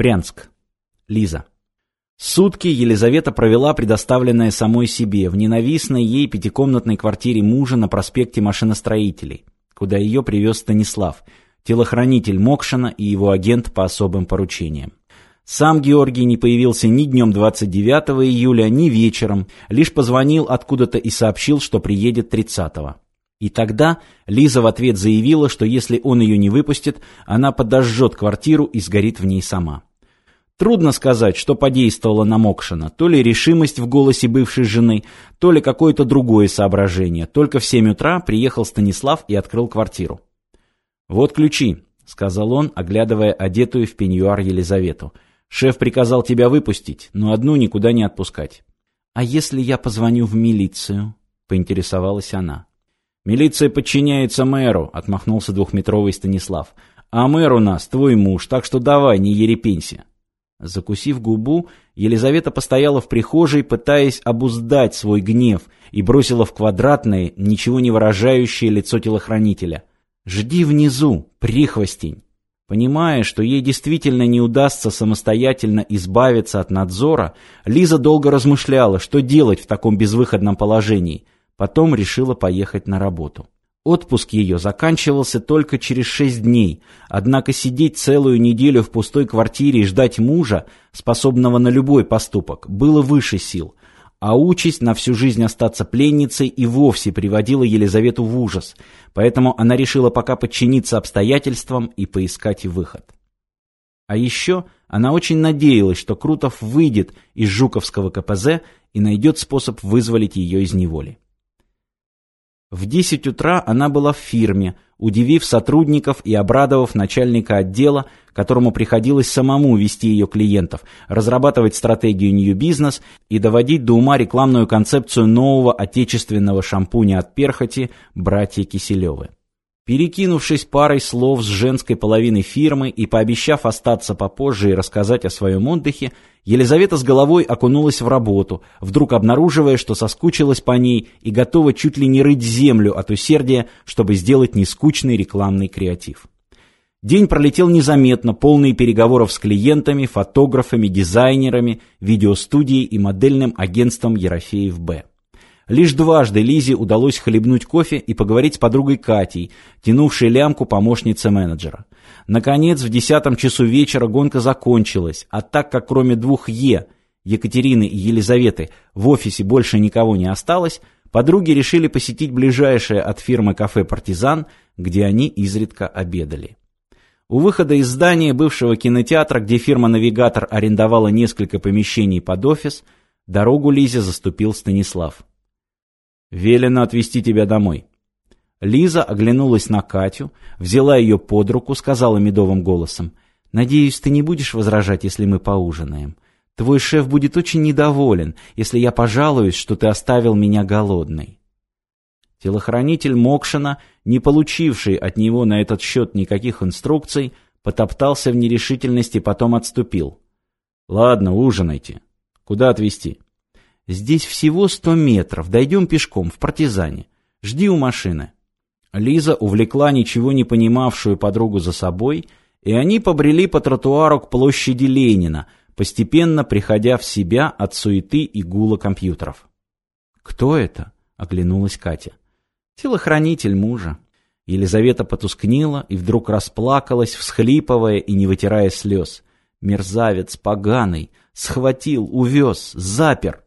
Брянск. Лиза. Сутки Елизавета провела предоставленная самой себе в ненавистной ей пятикомнатной квартире мужа на проспекте Машиностроителей, куда ее привез Станислав, телохранитель Мокшина и его агент по особым поручениям. Сам Георгий не появился ни днем 29 июля, ни вечером, лишь позвонил откуда-то и сообщил, что приедет 30-го. И тогда Лиза в ответ заявила, что если он ее не выпустит, она подожжет квартиру и сгорит в ней сама. Трудно сказать, что подействовало на Мокшина, то ли решимость в голосе бывшей жены, то ли какое-то другое соображение. Только в семь утра приехал Станислав и открыл квартиру. «Вот ключи», — сказал он, оглядывая одетую в пеньюар Елизавету. «Шеф приказал тебя выпустить, но одну никуда не отпускать». «А если я позвоню в милицию?» — поинтересовалась она. «Милиция подчиняется мэру», — отмахнулся двухметровый Станислав. «А мэр у нас твой муж, так что давай, не ерепенься». Закусив губу, Елизавета постояла в прихожей, пытаясь обуздать свой гнев, и бросила в квадратное, ничего не выражающее лицо телохранителя. «Жди внизу, прихвостень!» Понимая, что ей действительно не удастся самостоятельно избавиться от надзора, Лиза долго размышляла, что делать в таком безвыходном положении — Потом решила поехать на работу. Отпуск ее заканчивался только через шесть дней, однако сидеть целую неделю в пустой квартире и ждать мужа, способного на любой поступок, было выше сил, а участь на всю жизнь остаться пленницей и вовсе приводила Елизавету в ужас, поэтому она решила пока подчиниться обстоятельствам и поискать выход. А еще она очень надеялась, что Крутов выйдет из Жуковского КПЗ и найдет способ вызволить ее из неволи. В 10 утра она была в фирме, удивив сотрудников и обрадовав начальника отдела, которому приходилось самому вести ее клиентов, разрабатывать стратегию New Business и доводить до ума рекламную концепцию нового отечественного шампуня от перхоти «Братья Киселевы». Перекинувшись парой слов с женской половиной фирмы и пообещав остаться попозже и рассказать о своем отдыхе, Елизавета с головой окунулась в работу, вдруг обнаруживая, что соскучилась по ней и готова чуть ли не рыть землю от усердия, чтобы сделать нескучный рекламный креатив. День пролетел незаметно, полный переговоров с клиентами, фотографами, дизайнерами, видеостудией и модельным агентством Ерофеев Б. Лишь дважды Лизе удалось хлебнуть кофе и поговорить с подругой Катей, тянувшей лямку помощницы менеджера. Наконец, в десятом часу вечера гонка закончилась, а так как кроме двух «Е» Екатерины и Елизаветы в офисе больше никого не осталось, подруги решили посетить ближайшее от фирмы кафе «Партизан», где они изредка обедали. У выхода из здания бывшего кинотеатра, где фирма «Навигатор» арендовала несколько помещений под офис, дорогу Лизе заступил Станислав. Велено отвезти тебя домой. Лиза оглянулась на Катю, взяла ее под руку, сказала медовым голосом. «Надеюсь, ты не будешь возражать, если мы поужинаем. Твой шеф будет очень недоволен, если я пожалуюсь, что ты оставил меня голодной». Телохранитель Мокшина, не получивший от него на этот счет никаких инструкций, потоптался в нерешительности, потом отступил. «Ладно, ужинайте. Куда отвезти?» Здесь всего сто метров, дойдем пешком, в партизане. Жди у машины». Лиза увлекла ничего не понимавшую подругу за собой, и они побрели по тротуару к площади Ленина, постепенно приходя в себя от суеты и гула компьютеров. «Кто это?» — оглянулась Катя. «Телохранитель мужа». Елизавета потускнела и вдруг расплакалась, всхлипывая и не вытирая слез. «Мерзавец поганый! Схватил, увез, запер!»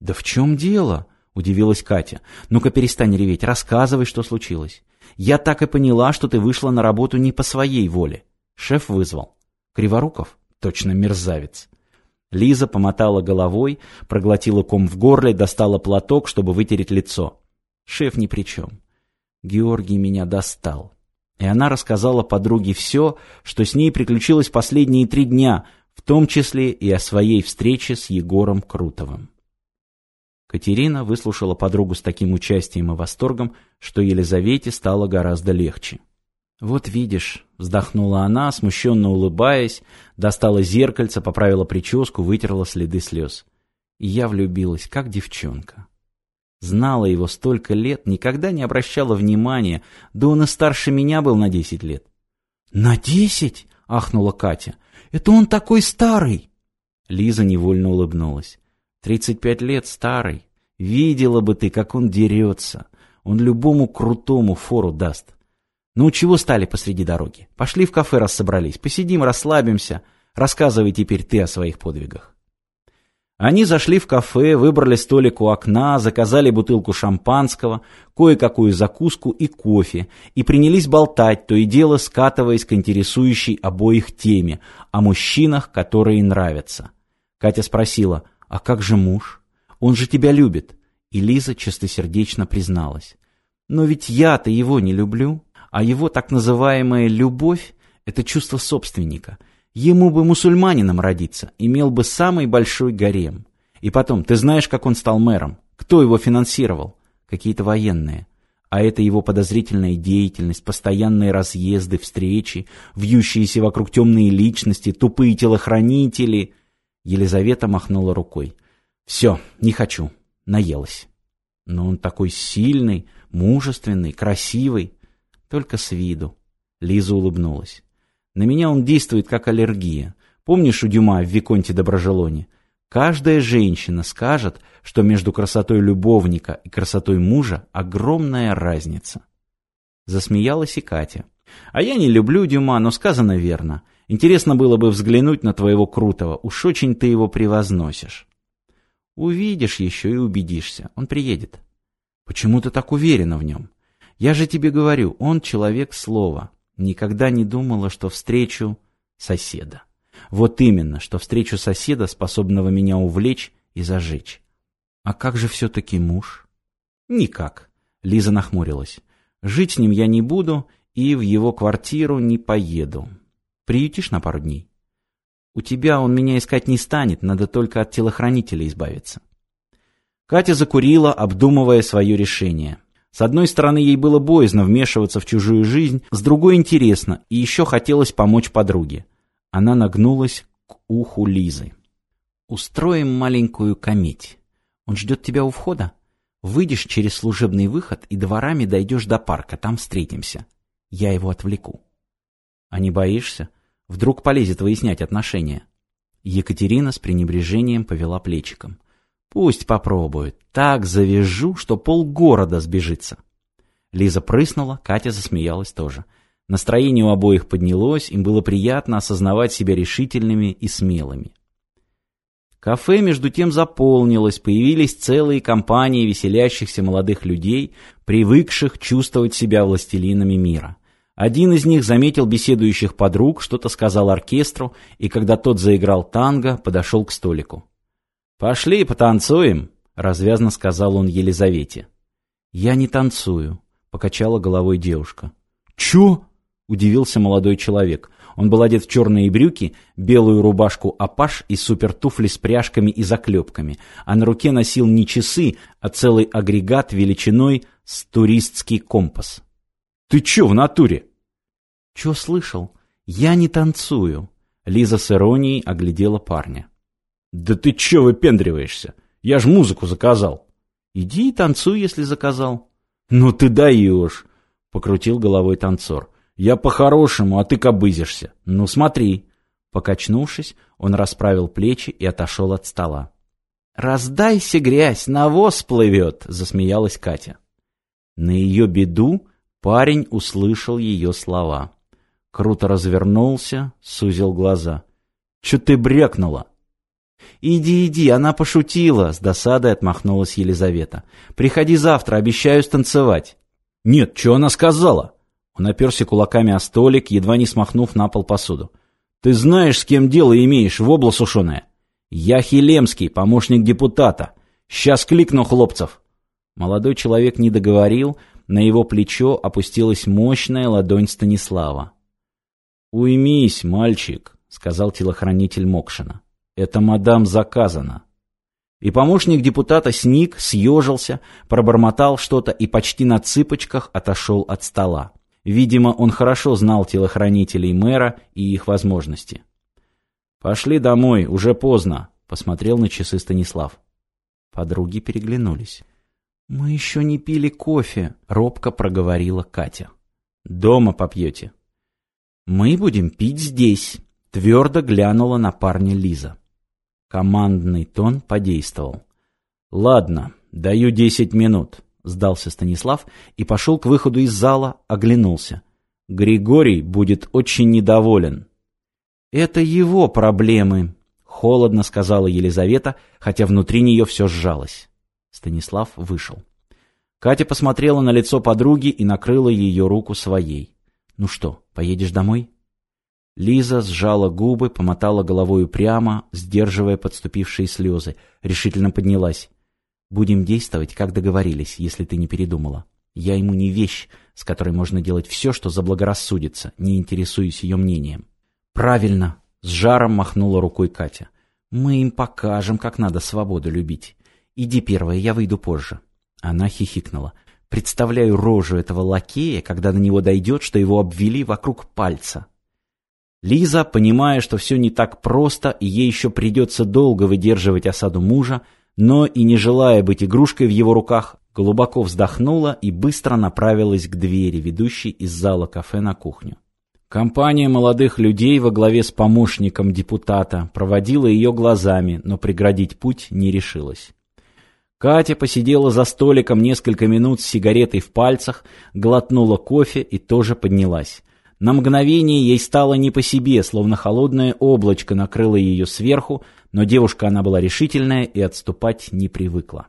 «Да в чем дело?» — удивилась Катя. «Ну-ка перестань реветь, рассказывай, что случилось. Я так и поняла, что ты вышла на работу не по своей воле. Шеф вызвал. Криворуков? Точно мерзавец». Лиза помотала головой, проглотила ком в горле, достала платок, чтобы вытереть лицо. Шеф ни при чем. Георгий меня достал. И она рассказала подруге все, что с ней приключилось последние три дня, в том числе и о своей встрече с Егором Крутовым. Катерина выслушала подругу с таким участием и восторгом, что Елизавете стало гораздо легче. «Вот видишь», — вздохнула она, смущенно улыбаясь, достала зеркальце, поправила прическу, вытерла следы слез. Я влюбилась, как девчонка. Знала его столько лет, никогда не обращала внимания, да он и старше меня был на десять лет. «На десять?» — ахнула Катя. Это он такой старый!» Лиза невольно улыбнулась. «Тридцать пять лет старый. Видела бы ты, как он дерется. Он любому крутому фору даст. Ну, чего стали посреди дороги? Пошли в кафе, раз собрались. Посидим, расслабимся. Рассказывай теперь ты о своих подвигах. Они зашли в кафе, выбрали столик у окна, заказали бутылку шампанского, кое-какую закуску и кофе, и принялись болтать, то и дело скатываясь к интересующей обоих теме, о мужчинах, которые нравятся. Катя спросила, а как же муж? Он же тебя любит. И Лиза чистосердечно призналась. Но ведь я-то его не люблю, а его так называемая «любовь» — это чувство собственника — Ему бы мусульманином родиться, имел бы самый большой гарем. И потом, ты знаешь, как он стал мэром? Кто его финансировал? Какие-то военные. А это его подозрительная деятельность, постоянные разъезды, встречи, вьющиеся вокруг темные личности, тупые телохранители. Елизавета махнула рукой. «Все, не хочу. Наелась». Но он такой сильный, мужественный, красивый. Только с виду. Лиза улыбнулась. На меня он действует как аллергия. Помнишь у Дюма в Виконте Доброжелоне? Каждая женщина скажет, что между красотой любовника и красотой мужа огромная разница. Засмеялась и Катя. А я не люблю Дюма, но сказано верно. Интересно было бы взглянуть на твоего Крутого. Уж очень ты его превозносишь. Увидишь еще и убедишься. Он приедет. Почему ты так уверена в нем? Я же тебе говорю, он человек слова. Никогда не думала, что встречу соседа. Вот именно, что встречу соседа, способного меня увлечь и зажечь. А как же все-таки муж? Никак. Лиза нахмурилась. Жить с ним я не буду и в его квартиру не поеду. Приютишь на пару дней? У тебя он меня искать не станет, надо только от телохранителя избавиться. Катя закурила, обдумывая свое решение. С одной стороны, ей было боязно вмешиваться в чужую жизнь, с другой интересно, и еще хотелось помочь подруге. Она нагнулась к уху Лизы. «Устроим маленькую кометь. Он ждет тебя у входа? Выйдешь через служебный выход и дворами дойдешь до парка, там встретимся. Я его отвлеку». «А не боишься? Вдруг полезет выяснять отношения?» Екатерина с пренебрежением повела плечиком. Пусть попробует. Так завяжу, что полгорода сбежится. Лиза прыснула, Катя засмеялась тоже. Настроение у обоих поднялось, им было приятно осознавать себя решительными и смелыми. Кафе между тем заполнилось, появились целые компании веселящихся молодых людей, привыкших чувствовать себя властелинами мира. Один из них заметил беседующих подруг, что-то сказал оркестру, и когда тот заиграл танго, подошел к столику. «Пошли потанцуем», — развязно сказал он Елизавете. «Я не танцую», — покачала головой девушка. «Чё?» — удивился молодой человек. Он был одет в черные брюки, белую рубашку апаш и супертуфли с пряжками и заклепками, а на руке носил не часы, а целый агрегат величиной с туристский компас. «Ты чё в натуре?» «Чё слышал? Я не танцую», — Лиза с иронией оглядела парня. «Да ты чё выпендриваешься? Я ж музыку заказал». «Иди и танцуй, если заказал». «Ну ты даешь!» — покрутил головой танцор. «Я по-хорошему, а ты кобызишься. Ну смотри». Покачнувшись, он расправил плечи и отошел от стола. «Раздайся, грязь, навоз плывет!» — засмеялась Катя. На ее беду парень услышал ее слова. Круто развернулся, сузил глаза. «Чё ты брякнула?» «Иди, иди, она пошутила!» — с досадой отмахнулась Елизавета. «Приходи завтра, обещаю станцевать». «Нет, что она сказала?» Он оперся кулаками о столик, едва не смахнув на пол посуду. «Ты знаешь, с кем дело имеешь, в область сушеное?» «Я Хилемский, помощник депутата. Сейчас кликну хлопцев». Молодой человек не договорил, на его плечо опустилась мощная ладонь Станислава. «Уймись, мальчик», — сказал телохранитель Мокшина. Это мадам заказано. И помощник депутата сник, съежился, пробормотал что-то и почти на цыпочках отошел от стола. Видимо, он хорошо знал телохранителей мэра и их возможности. «Пошли домой, уже поздно», — посмотрел на часы Станислав. Подруги переглянулись. «Мы еще не пили кофе», — робко проговорила Катя. «Дома попьете». «Мы будем пить здесь», Твердо глянула на парня Лиза. Командный тон подействовал. «Ладно, даю десять минут», — сдался Станислав и пошел к выходу из зала, оглянулся. «Григорий будет очень недоволен». «Это его проблемы», — холодно сказала Елизавета, хотя внутри нее все сжалось. Станислав вышел. Катя посмотрела на лицо подруги и накрыла ее руку своей. «Ну что, поедешь домой?» Лиза сжала губы, помотала головой прямо, сдерживая подступившие слезы, решительно поднялась. «Будем действовать, как договорились, если ты не передумала. Я ему не вещь, с которой можно делать все, что заблагорассудится, не интересуясь ее мнением». «Правильно!» — с жаром махнула рукой Катя. «Мы им покажем, как надо свободу любить. Иди первая, я выйду позже». Она хихикнула. «Представляю рожу этого лакея, когда до него дойдет, что его обвели вокруг пальца». Лиза, понимая, что все не так просто и ей еще придется долго выдерживать осаду мужа, но и не желая быть игрушкой в его руках, глубоко вздохнула и быстро направилась к двери, ведущей из зала кафе на кухню. Компания молодых людей во главе с помощником депутата проводила ее глазами, но преградить путь не решилась. Катя посидела за столиком несколько минут с сигаретой в пальцах, глотнула кофе и тоже поднялась. На мгновение ей стало не по себе, словно холодное облачко накрыло ее сверху, но девушка она была решительная и отступать не привыкла.